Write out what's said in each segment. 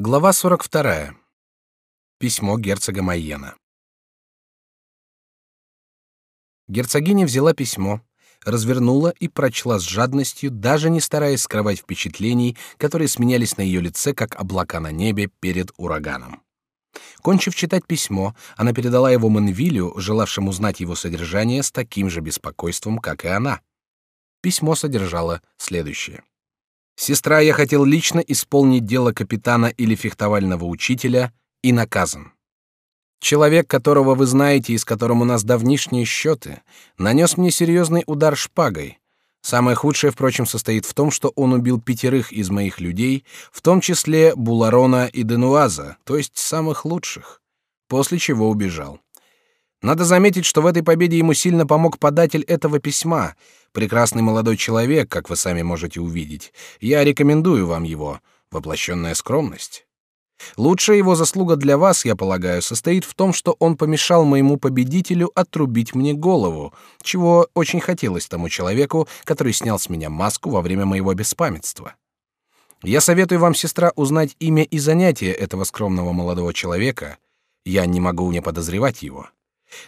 Глава 42. Письмо герцога Майена. Герцогиня взяла письмо, развернула и прочла с жадностью, даже не стараясь скрывать впечатлений, которые сменялись на ее лице, как облака на небе перед ураганом. Кончив читать письмо, она передала его Манвилю, желавшему узнать его содержание с таким же беспокойством, как и она. Письмо содержало следующее. Сестра, я хотел лично исполнить дело капитана или фехтовального учителя и наказан. Человек, которого вы знаете и с которым у нас давнишние счеты, нанес мне серьезный удар шпагой. Самое худшее, впрочем, состоит в том, что он убил пятерых из моих людей, в том числе Буларона и Денуаза, то есть самых лучших, после чего убежал. Надо заметить, что в этой победе ему сильно помог податель этого письма, прекрасный молодой человек, как вы сами можете увидеть. Я рекомендую вам его. Воплощенная скромность. Лучшая его заслуга для вас, я полагаю, состоит в том, что он помешал моему победителю отрубить мне голову, чего очень хотелось тому человеку, который снял с меня маску во время моего беспамятства. Я советую вам, сестра, узнать имя и занятие этого скромного молодого человека. Я не могу не подозревать его.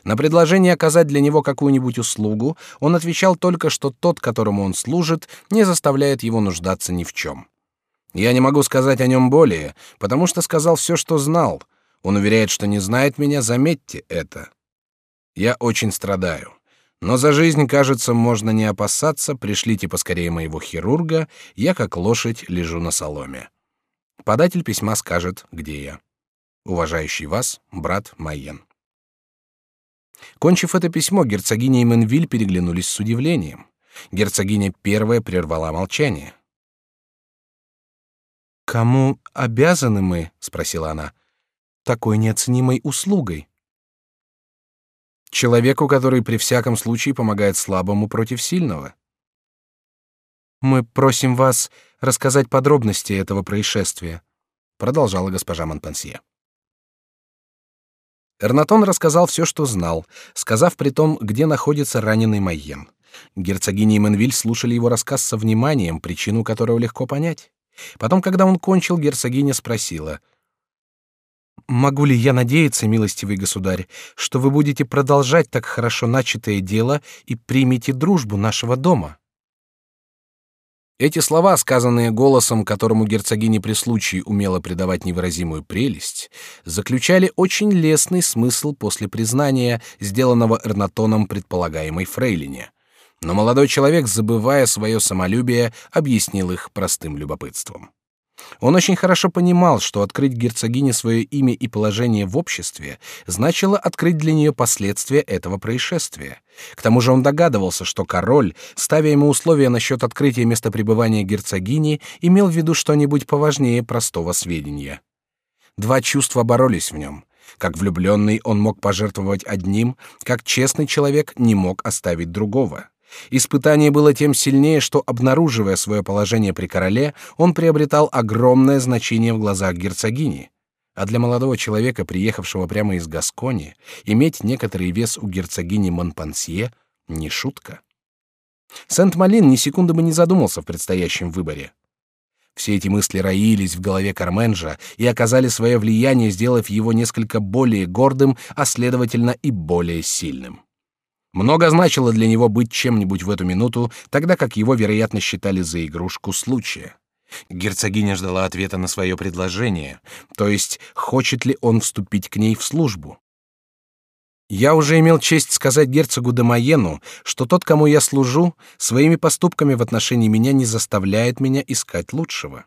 На предложение оказать для него какую-нибудь услугу он отвечал только, что тот, которому он служит, не заставляет его нуждаться ни в чем. Я не могу сказать о нем более, потому что сказал все, что знал. Он уверяет, что не знает меня, заметьте это. Я очень страдаю. Но за жизнь, кажется, можно не опасаться. Пришлите поскорее моего хирурга. Я как лошадь лежу на соломе. Податель письма скажет, где я. Уважающий вас, брат Майен. Кончив это письмо, герцогиня и Менвиль переглянулись с удивлением. Герцогиня первая прервала молчание. «Кому обязаны мы?» — спросила она. «Такой неоценимой услугой». «Человеку, который при всяком случае помогает слабому против сильного». «Мы просим вас рассказать подробности этого происшествия», — продолжала госпожа Монпансье. Эрнатон рассказал все, что знал, сказав при том, где находится раненый Майен. Герцогиня и Менвиль слушали его рассказ со вниманием, причину которого легко понять. Потом, когда он кончил, герцогиня спросила: Могу ли я надеяться, милостивый государь, что вы будете продолжать так хорошо начатое дело и примете дружбу нашего дома? Эти слова, сказанные голосом, которому герцогиня при случае умела придавать невыразимую прелесть, заключали очень лестный смысл после признания, сделанного Эрнатоном предполагаемой фрейлине. Но молодой человек, забывая свое самолюбие, объяснил их простым любопытством. Он очень хорошо понимал, что открыть герцогине свое имя и положение в обществе значило открыть для нее последствия этого происшествия. К тому же он догадывался, что король, ставя ему условия насчет открытия места пребывания герцогини, имел в виду что-нибудь поважнее простого сведения. Два чувства боролись в нем. Как влюбленный он мог пожертвовать одним, как честный человек не мог оставить другого. Испытание было тем сильнее, что, обнаруживая свое положение при короле, он приобретал огромное значение в глазах герцогини. А для молодого человека, приехавшего прямо из Гаскони, иметь некоторый вес у герцогини Монпансье — не шутка. Сент-Малин ни секунды бы не задумался в предстоящем выборе. Все эти мысли роились в голове Карменжа и оказали свое влияние, сделав его несколько более гордым, а следовательно и более сильным. Много значило для него быть чем-нибудь в эту минуту, тогда как его, вероятно, считали за игрушку случая. Герцогиня ждала ответа на свое предложение, то есть хочет ли он вступить к ней в службу. Я уже имел честь сказать герцогу де Майену, что тот, кому я служу, своими поступками в отношении меня не заставляет меня искать лучшего.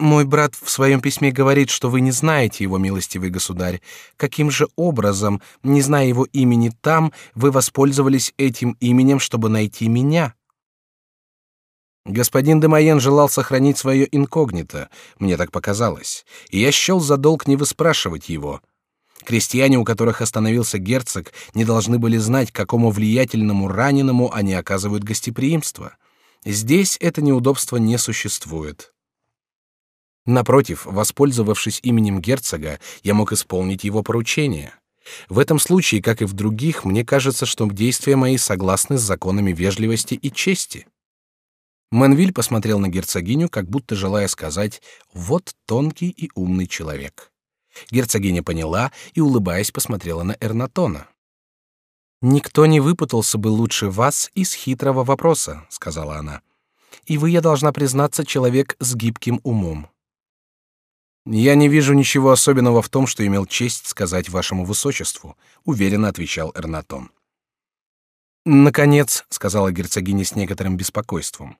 Мой брат в своем письме говорит, что вы не знаете его, милостивый государь. Каким же образом, не зная его имени там, вы воспользовались этим именем, чтобы найти меня? Господин де Майен желал сохранить свое инкогнито, мне так показалось, и я счел за долг не выспрашивать его. Крестьяне, у которых остановился герцог, не должны были знать, какому влиятельному раненому они оказывают гостеприимство. Здесь это неудобство не существует. Напротив, воспользовавшись именем герцога, я мог исполнить его поручение. В этом случае, как и в других, мне кажется, что действия мои согласны с законами вежливости и чести. Менвиль посмотрел на герцогиню, как будто желая сказать «вот тонкий и умный человек». Герцогиня поняла и, улыбаясь, посмотрела на Эрнатона. «Никто не выпутался бы лучше вас из хитрого вопроса», — сказала она. «И вы, я должна признаться, человек с гибким умом». «Я не вижу ничего особенного в том, что имел честь сказать вашему высочеству», — уверенно отвечал Эрнатон. «Наконец», — сказала герцогиня с некоторым беспокойством,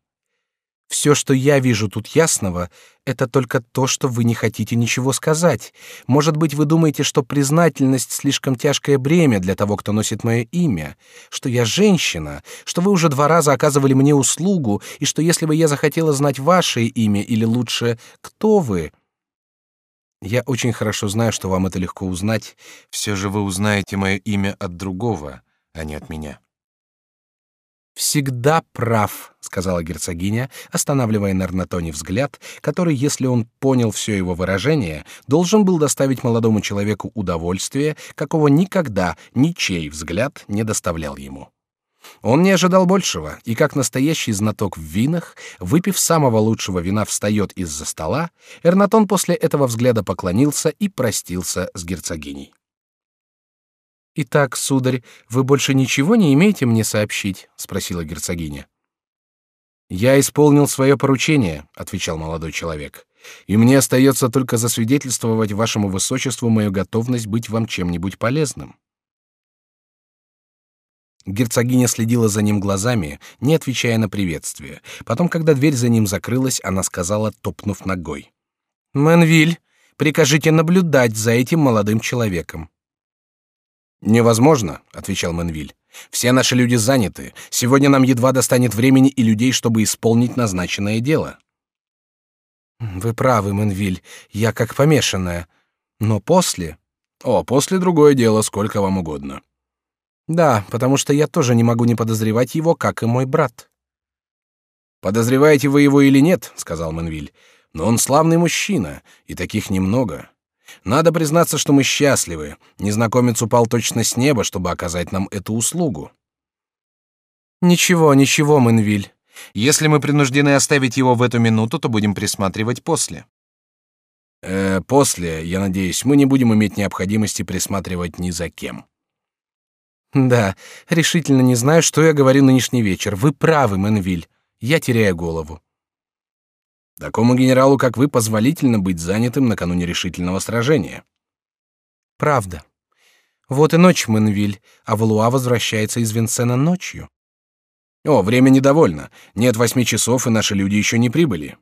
все, что я вижу тут ясного, это только то, что вы не хотите ничего сказать. Может быть, вы думаете, что признательность слишком тяжкое бремя для того, кто носит мое имя, что я женщина, что вы уже два раза оказывали мне услугу, и что если бы я захотела знать ваше имя или лучше, кто вы, я очень хорошо знаю, что вам это легко узнать. Все же вы узнаете мое имя от другого, а не от меня всегда прав, сказала герцогиня, останавливая на Арнатоне взгляд, который, если он понял все его выражение, должен был доставить молодому человеку удовольствие, какого никогда ничей взгляд не доставлял ему. Он не ожидал большего, и как настоящий знаток в винах, выпив самого лучшего вина, встает из-за стола, Эрнатон после этого взгляда поклонился и простился с герцогиней. Итак, сударь, вы больше ничего не имеете мне сообщить? – спросила герцогиня. Я исполнил свое поручение, отвечал молодой человек, и мне остается только засвидетельствовать вашему высочеству мою готовность быть вам чем-нибудь полезным. Герцогиня следила за ним глазами, не отвечая на приветствие. Потом, когда дверь за ним закрылась, она сказала, топнув ногой: "Менвиль, прикажите наблюдать за этим молодым человеком". Невозможно, отвечал Менвиль. Все наши люди заняты. Сегодня нам едва достанет времени и людей, чтобы исполнить назначенное дело. Вы правы, Менвиль. Я как помешанная. Но после... О, после другое дело, сколько вам угодно. Да, потому что я тоже не могу не подозревать его, как и мой брат. Подозреваете вы его или нет, сказал Менвиль. Но он славный мужчина, и таких немного. Надо признаться, что мы счастливы. Незнакомец упал точно с неба, чтобы оказать нам эту услугу. Ничего, ничего, Менвиль. Если мы принуждены оставить его в эту минуту, то будем присматривать после. Э, после, я надеюсь, мы не будем иметь необходимости присматривать ни за кем. Да, решительно не знаю, что я говорю нынешний вечер. Вы правы, Менвиль. Я теряю голову. Такому генералу, как вы, позволительно быть занятым накануне решительного сражения. Правда. Вот и ночь, Менвиль, а Валуа возвращается из Винсена ночью. О, время недовольно. Нет восьми часов, и наши люди еще не прибыли.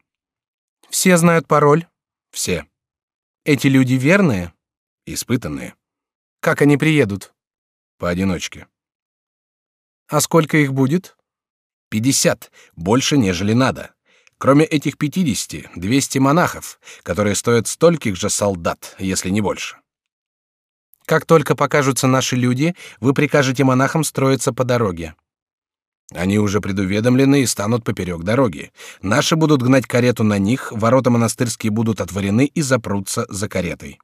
Все знают пароль? Все. Эти люди верные? Испытанные. Как они приедут? Поодиночке. А сколько их будет? Пятьдесят, больше, нежели надо. Кроме этих 50, 200 монахов, которые стоят стольких же солдат, если не больше. Как только покажутся наши люди, вы прикажете монахам строиться по дороге. Они уже предуведомлены и станут поперек дороги. Наши будут гнать карету на них, ворота монастырские будут отворены и запрутся за каретой.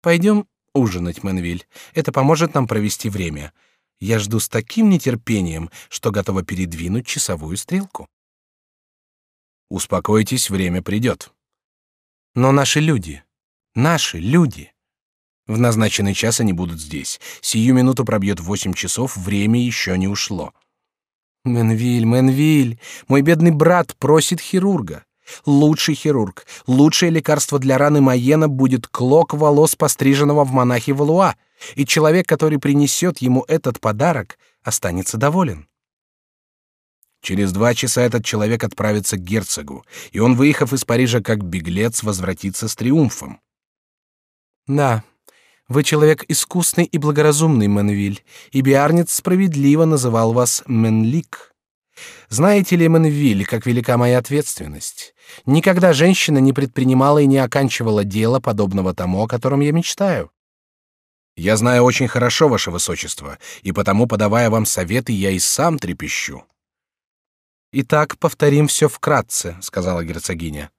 Пойдем ужинать, Менвиль. Это поможет нам провести время. Я жду с таким нетерпением, что готова передвинуть часовую стрелку. Успокойтесь, время придет. Но наши люди, наши люди. В назначенный час они будут здесь. Сию минуту пробьет восемь часов, время еще не ушло. Менвиль, Менвиль, мой бедный брат просит хирурга. Лучший хирург, лучшее лекарство для раны Майена будет клок волос постриженного в монахе Валуа, и человек, который принесет ему этот подарок, останется доволен. Через два часа этот человек отправится к герцогу, и он, выехав из Парижа как беглец, возвратится с триумфом. Да, вы человек искусный и благоразумный, Менвиль, и Биарниц справедливо называл вас Менлик. Знаете ли, Менвиль, как велика моя ответственность? Никогда женщина не предпринимала и не оканчивала дело, подобного тому, о котором я мечтаю. Я знаю очень хорошо ваше высочество, и потому, подавая вам советы, я и сам трепещу. Итак, повторим все вкратце, сказала герцогиня.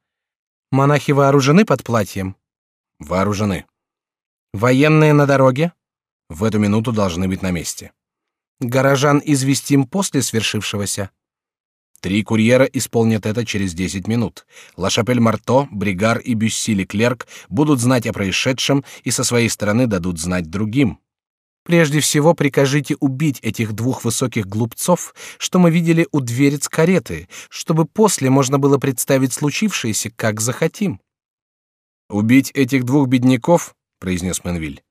Монахи вооружены под платьем? Вооружены. Военные на дороге? В эту минуту должны быть на месте. Горожан известим после свершившегося. Три курьера исполнят это через десять минут. Лашапель Марто, Бригар и Бюсси Клерк будут знать о происшедшем и со своей стороны дадут знать другим. Прежде всего прикажите убить этих двух высоких глупцов, что мы видели у дверец кареты, чтобы после можно было представить случившееся, как захотим. Убить этих двух бедняков, произнес Менвиль.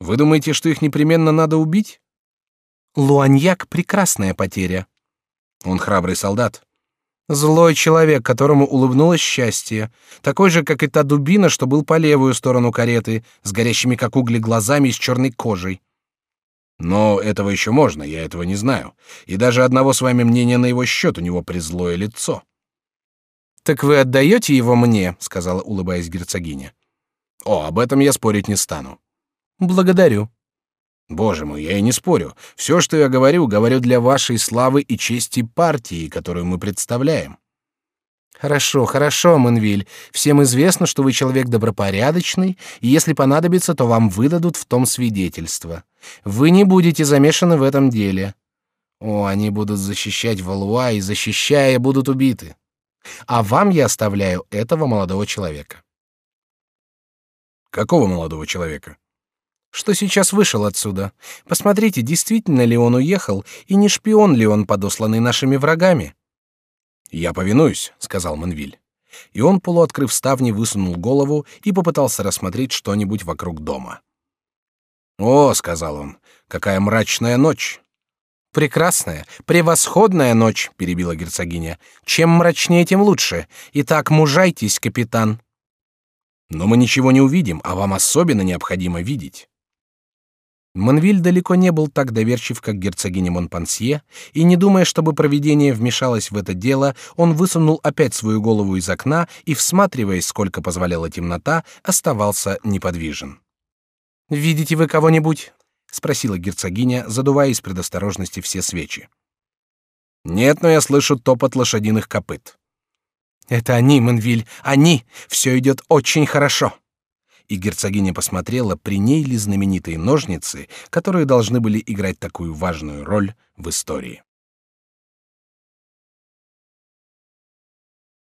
Вы думаете, что их непременно надо убить? Луаньяк прекрасная потеря. Он храбрый солдат. Злой человек, которому улыбнулось счастье, такой же, как и та дубина, что был по левую сторону кареты, с горящими как угли глазами и с черной кожей. Но этого еще можно, я этого не знаю. И даже одного с вами мнения на его счет у него призлое лицо. Так вы отдаете его мне, сказала, улыбаясь герцогиня. О, об этом я спорить не стану. Благодарю. Боже мой, я и не спорю. Все, что я говорю, говорю для вашей славы и чести партии, которую мы представляем. Хорошо, хорошо, Манвиль. Всем известно, что вы человек добропорядочный, и если понадобится, то вам выдадут в том свидетельство. Вы не будете замешаны в этом деле. О, они будут защищать Валуа и защищая будут убиты. А вам я оставляю этого молодого человека. Какого молодого человека? Что сейчас вышел отсюда. Посмотрите, действительно ли он уехал и не шпион ли он, подосланный нашими врагами. Я повинуюсь, сказал Манвиль. И он полуоткрыв ставни высунул голову и попытался рассмотреть что-нибудь вокруг дома. О, сказал он, какая мрачная ночь. Прекрасная, превосходная ночь, перебила герцогиня. Чем мрачнее, тем лучше. Итак, мужайтесь, капитан. Но мы ничего не увидим, а вам особенно необходимо видеть. Монвиль далеко не был так доверчив, как герцогиня Монпансье, и не думая, чтобы провидение вмешалось в это дело, он высунул опять свою голову из окна и, всматриваясь, сколько позволяла темнота, оставался неподвижен. Видите вы кого-нибудь? спросила герцогиня, задувая из предосторожности все свечи. Нет, но я слышу топот лошадиных копыт. Это они, Монвиль, они. Все идет очень хорошо и герцогиня посмотрела, при ней ли знаменитые ножницы, которые должны были играть такую важную роль в истории.